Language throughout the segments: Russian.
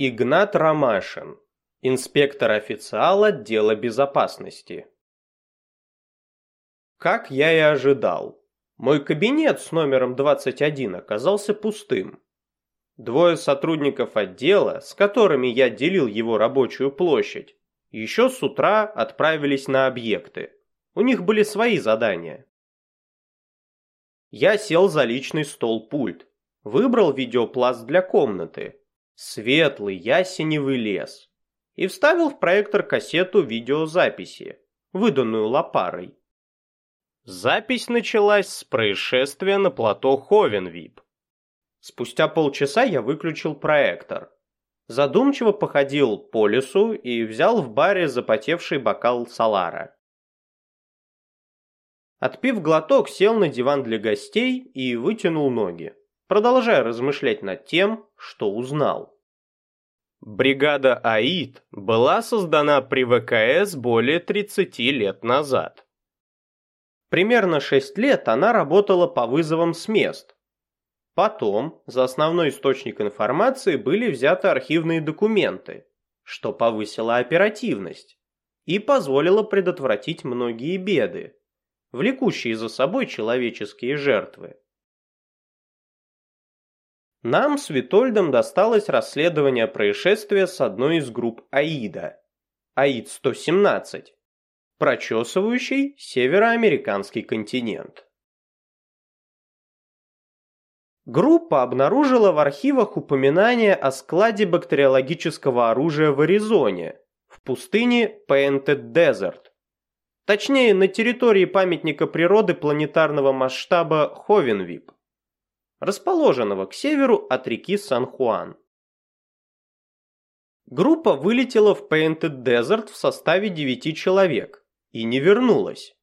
Игнат Ромашин, инспектор-официал отдела безопасности. Как я и ожидал, мой кабинет с номером 21 оказался пустым. Двое сотрудников отдела, с которыми я делил его рабочую площадь, еще с утра отправились на объекты. У них были свои задания. Я сел за личный стол-пульт, выбрал видеопласт для комнаты, светлый ясеневый лес и вставил в проектор кассету видеозаписи, выданную лопарой. Запись началась с происшествия на плато Ховенвип. Спустя полчаса я выключил проектор. Задумчиво походил по лесу и взял в баре запотевший бокал салара. Отпив глоток, сел на диван для гостей и вытянул ноги продолжая размышлять над тем, что узнал. Бригада АИД была создана при ВКС более 30 лет назад. Примерно 6 лет она работала по вызовам с мест. Потом за основной источник информации были взяты архивные документы, что повысило оперативность и позволило предотвратить многие беды, влекущие за собой человеческие жертвы. Нам с Витольдом досталось расследование происшествия с одной из групп АИДа, АИД-117, прочесывающий североамериканский континент. Группа обнаружила в архивах упоминание о складе бактериологического оружия в Аризоне, в пустыне Painted Desert. Точнее, на территории памятника природы планетарного масштаба Ховенвип расположенного к северу от реки Сан-Хуан. Группа вылетела в Painted Desert в составе 9 человек и не вернулась.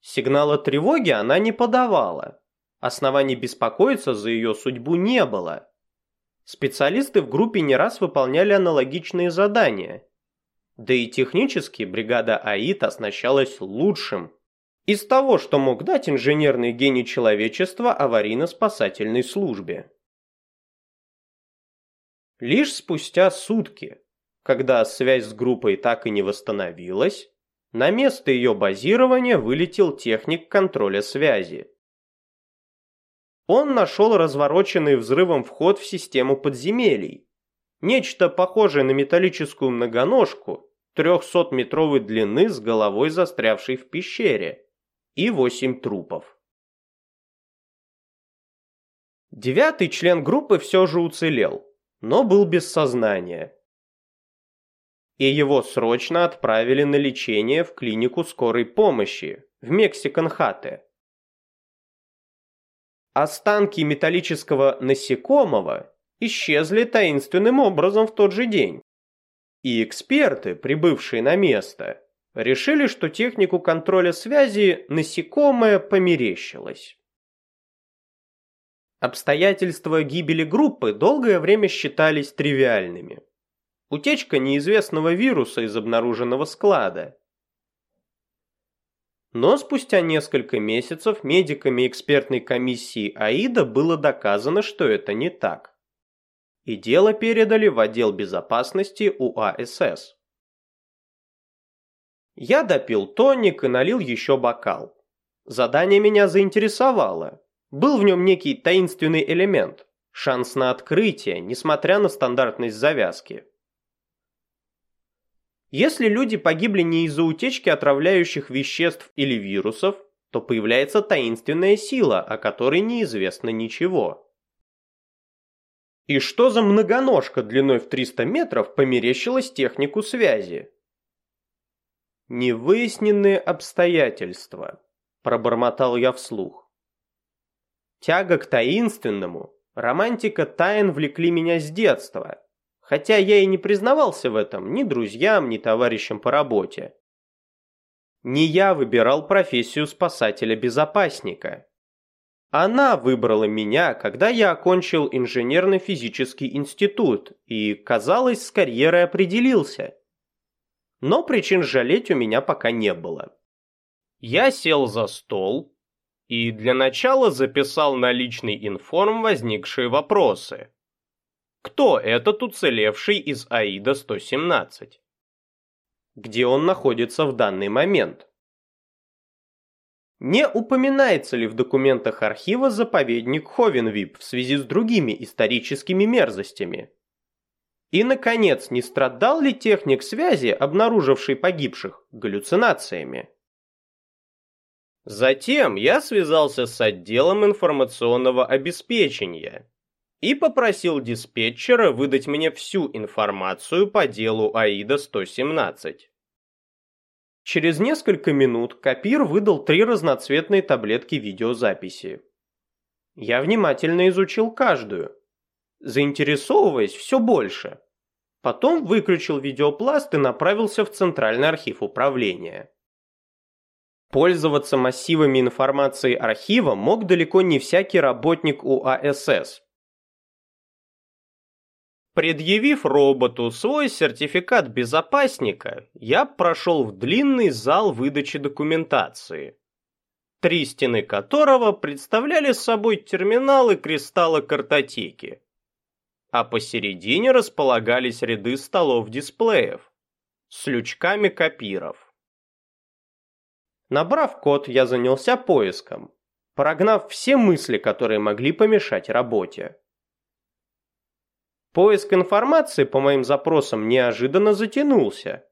Сигнала тревоги она не подавала. Оснований беспокоиться за ее судьбу не было. Специалисты в группе не раз выполняли аналогичные задания. Да и технически бригада АИТ оснащалась лучшим из того, что мог дать инженерный гений человечества аварийно-спасательной службе. Лишь спустя сутки, когда связь с группой так и не восстановилась, на место ее базирования вылетел техник контроля связи. Он нашел развороченный взрывом вход в систему подземелий. Нечто похожее на металлическую многоножку 300-метровой длины с головой застрявшей в пещере и восемь трупов. Девятый член группы все же уцелел, но был без сознания. И его срочно отправили на лечение в клинику скорой помощи в Мексиканхате. Останки металлического насекомого исчезли таинственным образом в тот же день. И эксперты, прибывшие на место, решили, что технику контроля связи насекомое померещилось. Обстоятельства гибели группы долгое время считались тривиальными. Утечка неизвестного вируса из обнаруженного склада. Но спустя несколько месяцев медиками экспертной комиссии АИДа было доказано, что это не так. И дело передали в отдел безопасности УАСС. Я допил тоник и налил еще бокал. Задание меня заинтересовало. Был в нем некий таинственный элемент, шанс на открытие, несмотря на стандартность завязки. Если люди погибли не из-за утечки отравляющих веществ или вирусов, то появляется таинственная сила, о которой неизвестно ничего. И что за многоножка длиной в 300 метров померещилась технику связи? «Невыясненные обстоятельства», – пробормотал я вслух. Тяга к таинственному, романтика тайн влекли меня с детства, хотя я и не признавался в этом ни друзьям, ни товарищам по работе. Не я выбирал профессию спасателя-безопасника. Она выбрала меня, когда я окончил инженерно-физический институт и, казалось, с карьерой определился но причин жалеть у меня пока не было. Я сел за стол и для начала записал на личный информ возникшие вопросы. кто этот уцелевший из Аида-117. Где он находится в данный момент? Не упоминается ли в документах архива заповедник Ховенвип в связи с другими историческими мерзостями? И, наконец, не страдал ли техник связи, обнаруживший погибших, галлюцинациями? Затем я связался с отделом информационного обеспечения и попросил диспетчера выдать мне всю информацию по делу АИДа-117. Через несколько минут Копир выдал три разноцветные таблетки видеозаписи. Я внимательно изучил каждую, заинтересовываясь все больше. Потом выключил видеопласт и направился в Центральный архив управления. Пользоваться массивами информации архива мог далеко не всякий работник УАСС. Предъявив роботу свой сертификат безопасника, я прошел в длинный зал выдачи документации, три стены которого представляли собой терминалы кристалла картотеки, а посередине располагались ряды столов-дисплеев с лючками копиров. Набрав код, я занялся поиском, прогнав все мысли, которые могли помешать работе. Поиск информации по моим запросам неожиданно затянулся.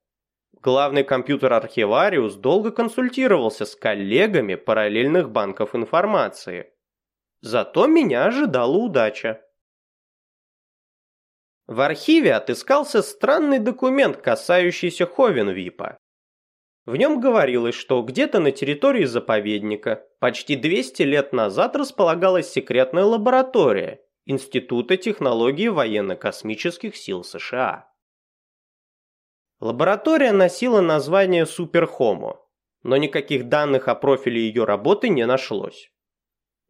Главный компьютер-архивариус долго консультировался с коллегами параллельных банков информации. Зато меня ожидала удача. В архиве отыскался странный документ, касающийся Ховенвипа. В нем говорилось, что где-то на территории заповедника почти 200 лет назад располагалась секретная лаборатория, Института технологий военно-космических сил США. Лаборатория носила название Суперхомо, но никаких данных о профиле ее работы не нашлось.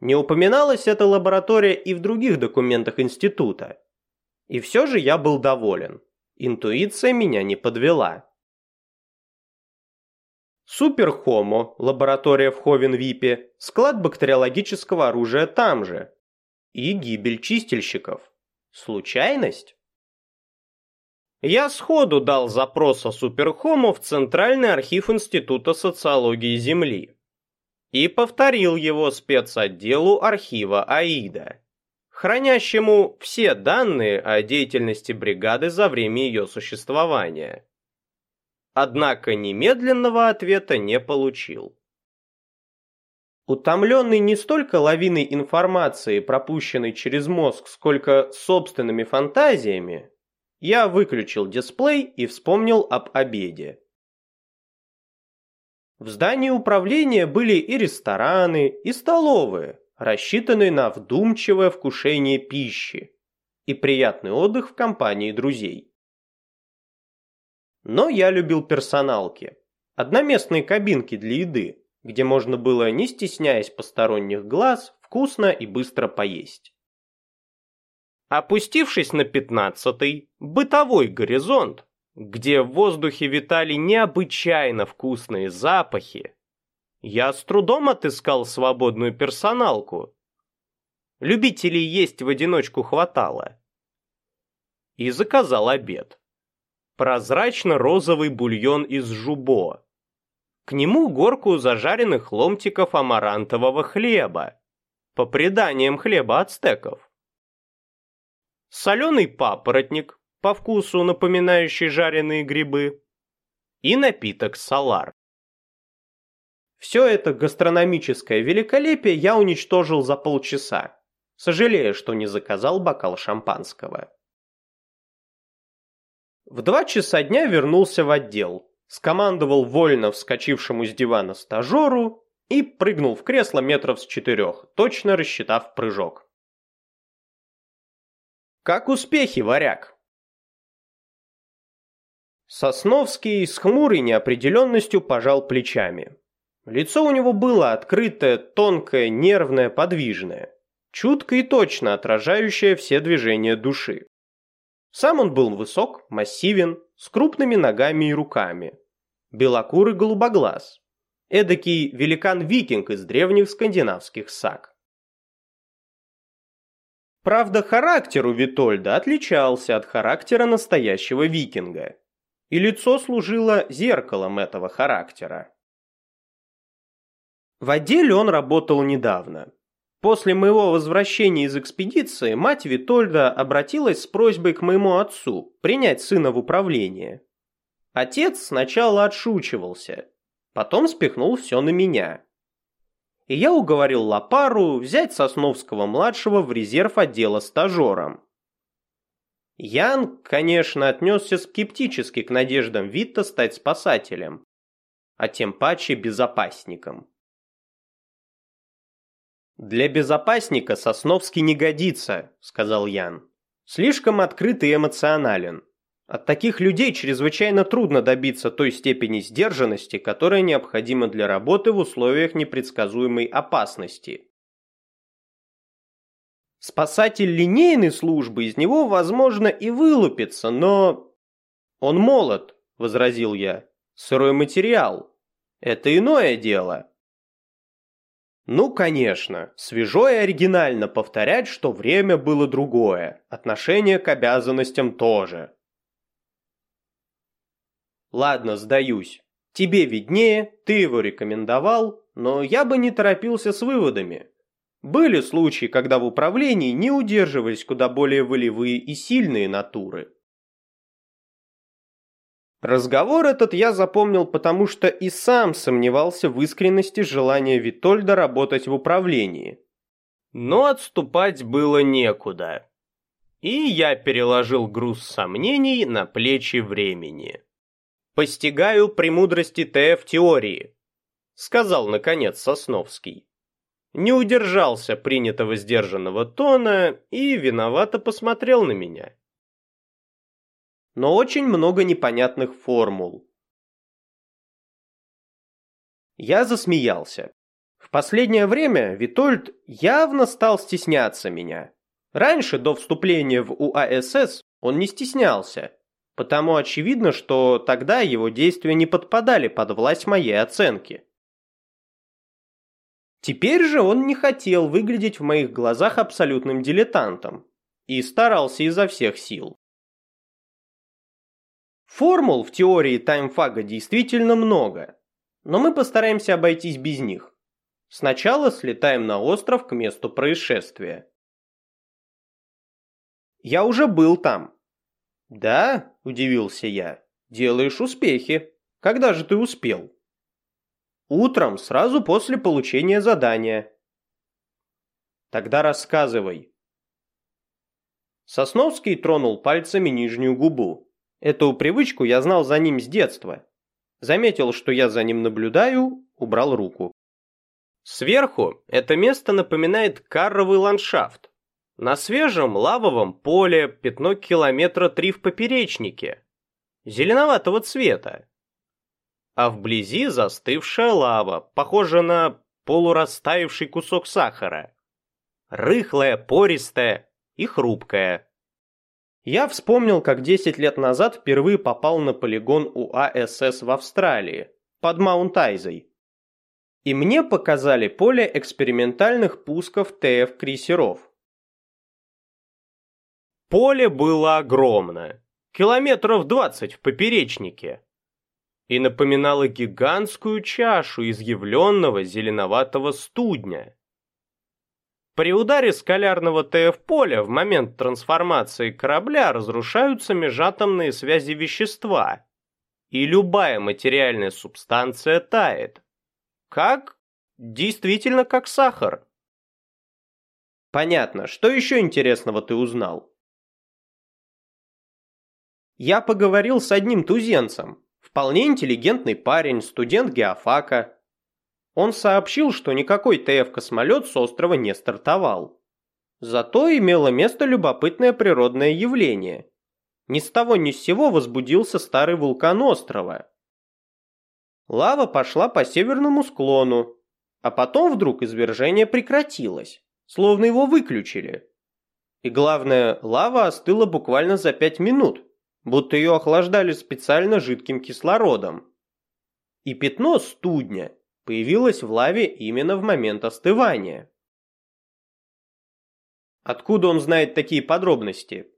Не упоминалась эта лаборатория и в других документах института. И все же я был доволен. Интуиция меня не подвела. Суперхомо, лаборатория в Ховенвипе, склад бактериологического оружия там же, и гибель чистильщиков. Случайность? Я сходу дал запрос о Суперхому в Центральный архив Института социологии Земли и повторил его спецотделу архива АИДа, хранящему все данные о деятельности бригады за время ее существования. Однако немедленного ответа не получил. Утомленный не столько лавиной информации, пропущенной через мозг, сколько собственными фантазиями, я выключил дисплей и вспомнил об обеде. В здании управления были и рестораны, и столовые, рассчитанные на вдумчивое вкушение пищи и приятный отдых в компании друзей. Но я любил персоналки, одноместные кабинки для еды, где можно было, не стесняясь посторонних глаз, вкусно и быстро поесть. Опустившись на пятнадцатый, бытовой горизонт, где в воздухе витали необычайно вкусные запахи, я с трудом отыскал свободную персоналку. Любителей есть в одиночку хватало. И заказал обед. Прозрачно-розовый бульон из жубо, к нему горку зажаренных ломтиков амарантового хлеба, по преданиям хлеба ацтеков. Соленый папоротник, по вкусу напоминающий жареные грибы, и напиток салар. Все это гастрономическое великолепие я уничтожил за полчаса, сожалея, что не заказал бокал шампанского. В два часа дня вернулся в отдел, скомандовал вольно вскочившему с дивана стажеру и прыгнул в кресло метров с четырех, точно рассчитав прыжок. «Как успехи, варяг?» Сосновский с хмурой неопределенностью пожал плечами. Лицо у него было открытое, тонкое, нервное, подвижное, чутко и точно отражающее все движения души. Сам он был высок, массивен, с крупными ногами и руками, белокурый голубоглаз, эдакий великан-викинг из древних скандинавских саг. Правда, характер у Витольда отличался от характера настоящего викинга. И лицо служило зеркалом этого характера. В отделе он работал недавно. После моего возвращения из экспедиции мать Витольда обратилась с просьбой к моему отцу принять сына в управление. Отец сначала отшучивался, потом спихнул все на меня. И я уговорил Лапару взять Сосновского-младшего в резерв отдела стажером. Ян, конечно, отнесся скептически к надеждам Витта стать спасателем, а тем паче безопасником. «Для безопасника Сосновский не годится», — сказал Ян. «Слишком открыт и эмоционален. От таких людей чрезвычайно трудно добиться той степени сдержанности, которая необходима для работы в условиях непредсказуемой опасности. Спасатель линейной службы из него, возможно, и вылупится, но... Он молод, возразил я. Сырой материал. Это иное дело. Ну, конечно, свежо и оригинально повторять, что время было другое, отношение к обязанностям тоже. Ладно, сдаюсь. Тебе виднее, ты его рекомендовал, но я бы не торопился с выводами. Были случаи, когда в управлении не удерживались куда более волевые и сильные натуры. Разговор этот я запомнил, потому что и сам сомневался в искренности желания Витольда работать в управлении. Но отступать было некуда. И я переложил груз сомнений на плечи времени. «Постигаю премудрости ТФ-теории», — сказал, наконец, Сосновский. Не удержался принятого сдержанного тона и виновато посмотрел на меня но очень много непонятных формул. Я засмеялся. В последнее время Витольд явно стал стесняться меня. Раньше, до вступления в УАСС, он не стеснялся, потому очевидно, что тогда его действия не подпадали под власть моей оценки. Теперь же он не хотел выглядеть в моих глазах абсолютным дилетантом и старался изо всех сил. Формул в теории таймфага действительно много, но мы постараемся обойтись без них. Сначала слетаем на остров к месту происшествия. Я уже был там. Да, удивился я. Делаешь успехи. Когда же ты успел? Утром, сразу после получения задания. Тогда рассказывай. Сосновский тронул пальцами нижнюю губу. Эту привычку я знал за ним с детства. Заметил, что я за ним наблюдаю, убрал руку. Сверху это место напоминает карровый ландшафт. На свежем лавовом поле пятно километра три в поперечнике, зеленоватого цвета. А вблизи застывшая лава, похожа на полурастаявший кусок сахара. Рыхлая, пористая и хрупкая. Я вспомнил, как 10 лет назад впервые попал на полигон УАСС в Австралии, под Маунт-Айзой. И мне показали поле экспериментальных пусков ТФ-крейсеров. Поле было огромное, километров 20 в поперечнике, и напоминало гигантскую чашу изъявленного зеленоватого студня. При ударе скалярного ТФ-поля в момент трансформации корабля разрушаются межатомные связи вещества, и любая материальная субстанция тает. Как? Действительно как сахар. Понятно. Что еще интересного ты узнал? Я поговорил с одним тузенцем. Вполне интеллигентный парень, студент геофака. Он сообщил, что никакой ТФ-космолет с острова не стартовал. Зато имело место любопытное природное явление. Ни с того ни с сего возбудился старый вулкан острова. Лава пошла по северному склону, а потом вдруг извержение прекратилось, словно его выключили. И главное, лава остыла буквально за пять минут, будто ее охлаждали специально жидким кислородом. И пятно студня появилась в лаве именно в момент остывания. Откуда он знает такие подробности?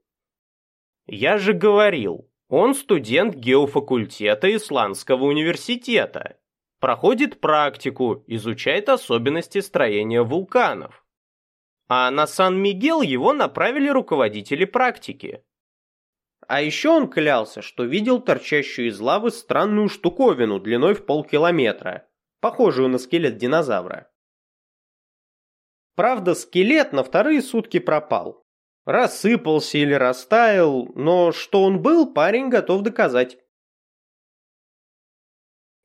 Я же говорил, он студент геофакультета Исландского университета. Проходит практику, изучает особенности строения вулканов. А на Сан-Мигел его направили руководители практики. А еще он клялся, что видел торчащую из лавы странную штуковину длиной в полкилометра, похожую на скелет динозавра. Правда, скелет на вторые сутки пропал. Рассыпался или растаял, но что он был, парень готов доказать.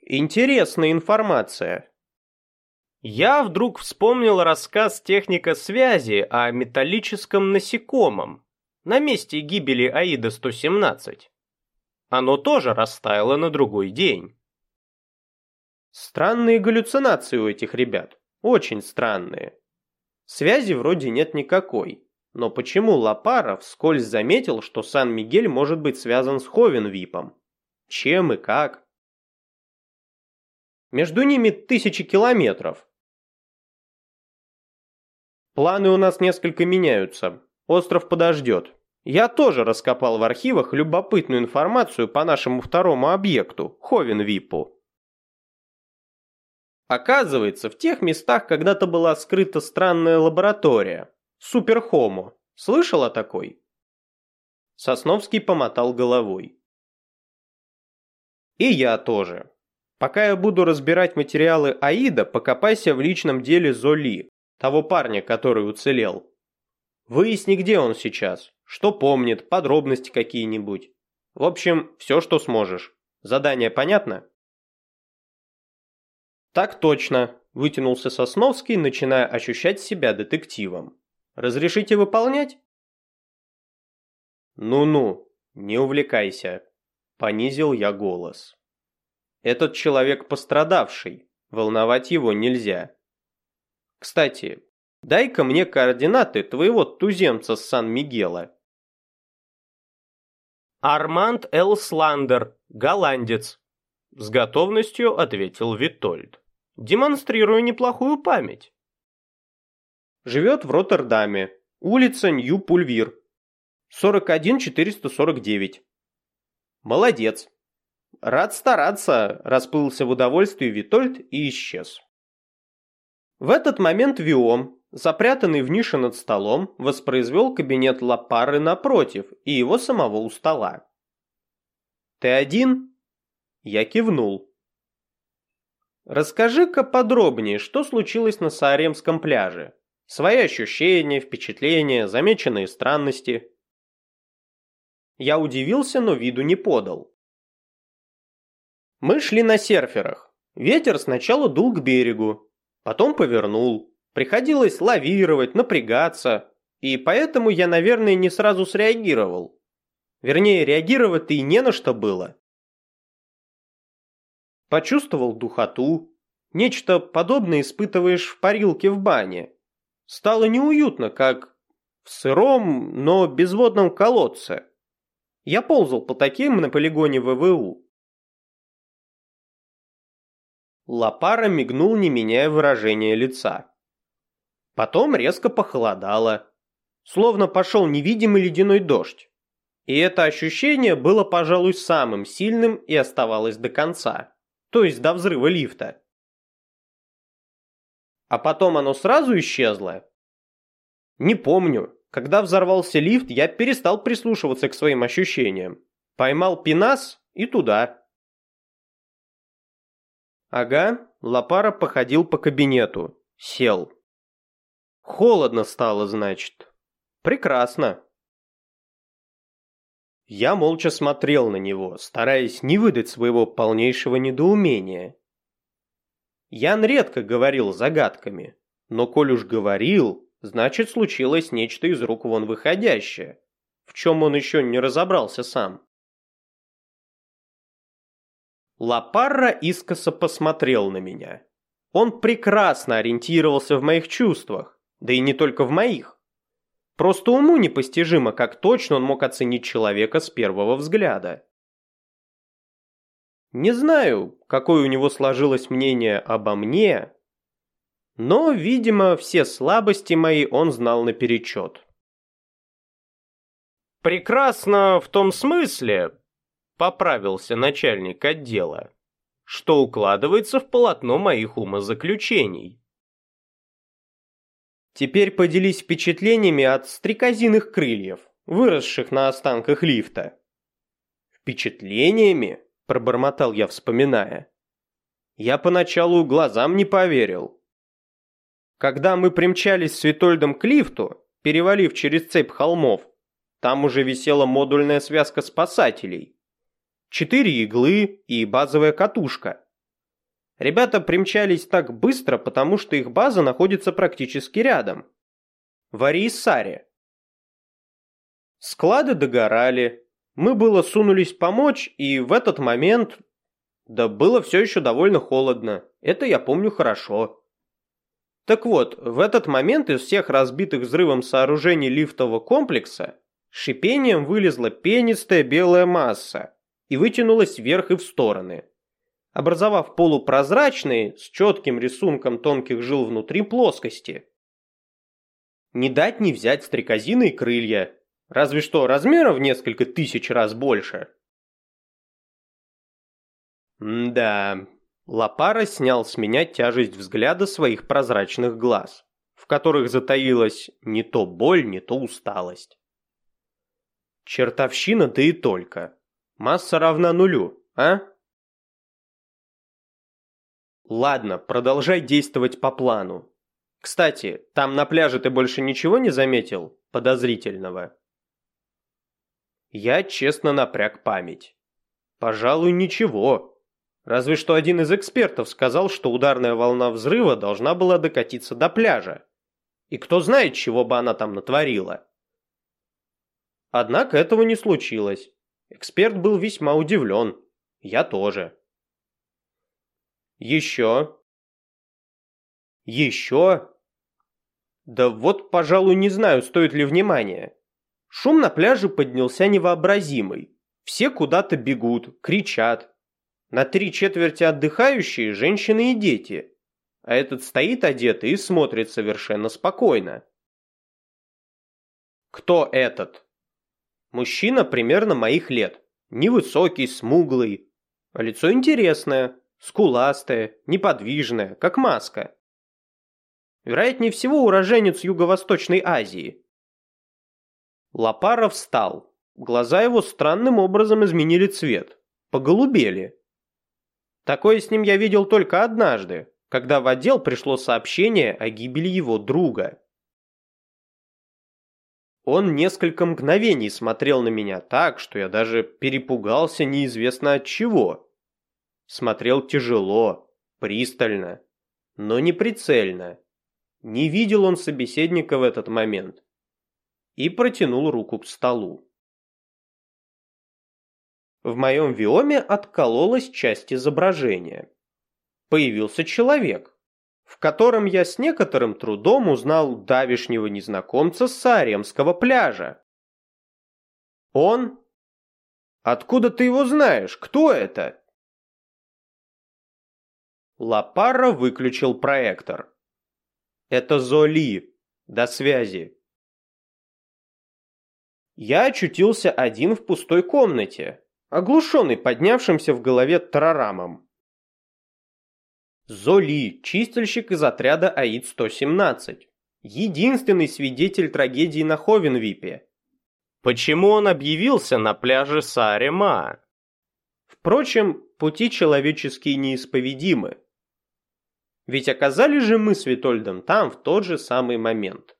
Интересная информация. Я вдруг вспомнил рассказ техника связи о металлическом насекомом на месте гибели Аида-117. Оно тоже растаяло на другой день. Странные галлюцинации у этих ребят. Очень странные. Связи вроде нет никакой. Но почему Лапаров вскользь заметил, что Сан-Мигель может быть связан с Ховенвипом? Чем и как? Между ними тысячи километров. Планы у нас несколько меняются. Остров подождет. Я тоже раскопал в архивах любопытную информацию по нашему второму объекту, Ховенвипу. Оказывается, в тех местах когда-то была скрыта странная лаборатория. Суперхомо. Слышал о такой? Сосновский помотал головой. И я тоже. Пока я буду разбирать материалы Аида, покопайся в личном деле Золи, того парня, который уцелел. Выясни, где он сейчас, что помнит, подробности какие-нибудь. В общем, все, что сможешь. Задание понятно? «Так точно», – вытянулся Сосновский, начиная ощущать себя детективом. «Разрешите выполнять?» «Ну-ну, не увлекайся», – понизил я голос. «Этот человек пострадавший, волновать его нельзя. Кстати, дай-ка мне координаты твоего туземца с Сан-Мигела». «Арманд Элсландер, голландец», – с готовностью ответил Витольд. Демонстрирую неплохую память. Живет в Роттердаме. Улица Нью-Пульвир. 41449. Молодец. Рад стараться, расплылся в удовольствии Витольд и исчез. В этот момент Виом, запрятанный в нише над столом, воспроизвел кабинет Лапары напротив и его самого у стола. «Ты один?» Я кивнул. Расскажи-ка подробнее, что случилось на Сааремском пляже. Свои ощущения, впечатления, замеченные странности. Я удивился, но виду не подал. Мы шли на серферах. Ветер сначала дул к берегу, потом повернул. Приходилось лавировать, напрягаться, и поэтому я, наверное, не сразу среагировал. Вернее, реагировать-то и не на что было почувствовал духоту. Нечто подобное испытываешь в парилке в бане. Стало неуютно, как в сыром, но безводном колодце. Я ползал по таким на полигоне ВВУ. Лапара мигнул, не меняя выражения лица. Потом резко похолодало, словно пошел невидимый ледяной дождь. И это ощущение было, пожалуй, самым сильным и оставалось до конца то есть до взрыва лифта. А потом оно сразу исчезло? Не помню. Когда взорвался лифт, я перестал прислушиваться к своим ощущениям. Поймал пенас и туда. Ага, Лапара походил по кабинету. Сел. Холодно стало, значит. Прекрасно. Я молча смотрел на него, стараясь не выдать своего полнейшего недоумения. Ян редко говорил загадками, но коль уж говорил, значит случилось нечто из рук вон выходящее, в чем он еще не разобрался сам. Лапарра искоса посмотрел на меня. Он прекрасно ориентировался в моих чувствах, да и не только в моих. Просто уму непостижимо, как точно он мог оценить человека с первого взгляда. Не знаю, какое у него сложилось мнение обо мне, но, видимо, все слабости мои он знал наперечет. Прекрасно в том смысле, поправился начальник отдела, что укладывается в полотно моих умозаключений. Теперь поделись впечатлениями от стрекозиных крыльев, выросших на останках лифта. Впечатлениями? Пробормотал я, вспоминая. Я поначалу глазам не поверил. Когда мы примчались с Витольдом к лифту, перевалив через цепь холмов, там уже висела модульная связка спасателей. Четыре иглы и базовая катушка. Ребята примчались так быстро, потому что их база находится практически рядом. В Ариисаре. Склады догорали. Мы было сунулись помочь, и в этот момент... Да было все еще довольно холодно. Это я помню хорошо. Так вот, в этот момент из всех разбитых взрывом сооружений лифтового комплекса шипением вылезла пенистая белая масса и вытянулась вверх и в стороны образовав полупрозрачные с четким рисунком тонких жил внутри плоскости. Не дать не взять стрекозиные крылья, разве что размера в несколько тысяч раз больше. М да, Лапара снял с меня тяжесть взгляда своих прозрачных глаз, в которых затаилась не то боль, не то усталость. Чертовщина, да и только. Масса равна нулю, а? Ладно, продолжай действовать по плану. Кстати, там на пляже ты больше ничего не заметил подозрительного? Я честно напряг память. Пожалуй, ничего. Разве что один из экспертов сказал, что ударная волна взрыва должна была докатиться до пляжа. И кто знает, чего бы она там натворила. Однако этого не случилось. Эксперт был весьма удивлен. Я тоже. Еще. Еще. Да вот, пожалуй, не знаю, стоит ли внимания. Шум на пляже поднялся невообразимый. Все куда-то бегут, кричат. На три четверти отдыхающие – женщины и дети. А этот стоит одетый и смотрит совершенно спокойно. Кто этот? Мужчина примерно моих лет. Невысокий, смуглый. Лицо интересное, скуластая, неподвижная, как маска. Вероятнее всего, уроженец Юго-Восточной Азии. Лапаров встал. Глаза его странным образом изменили цвет. Поголубели. Такое с ним я видел только однажды, когда в отдел пришло сообщение о гибели его друга. Он несколько мгновений смотрел на меня так, что я даже перепугался неизвестно от чего. Смотрел тяжело, пристально, но не прицельно. Не видел он собеседника в этот момент. И протянул руку к столу. В моем виоме откололась часть изображения. Появился человек, в котором я с некоторым трудом узнал давишнего незнакомца с Сааремского пляжа. Он? Откуда ты его знаешь? Кто это? Лапара выключил проектор. «Это Золи. До связи». Я очутился один в пустой комнате, оглушенный поднявшимся в голове тарарамом. Золи, чистильщик из отряда АИД-117. Единственный свидетель трагедии на Ховенвипе. Почему он объявился на пляже Сарема? Впрочем, пути человеческие неисповедимы. Ведь оказались же мы с Витольдом там в тот же самый момент.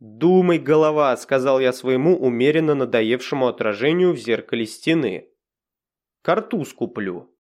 «Думай, голова», — сказал я своему умеренно надоевшему отражению в зеркале стены. «Картуз куплю».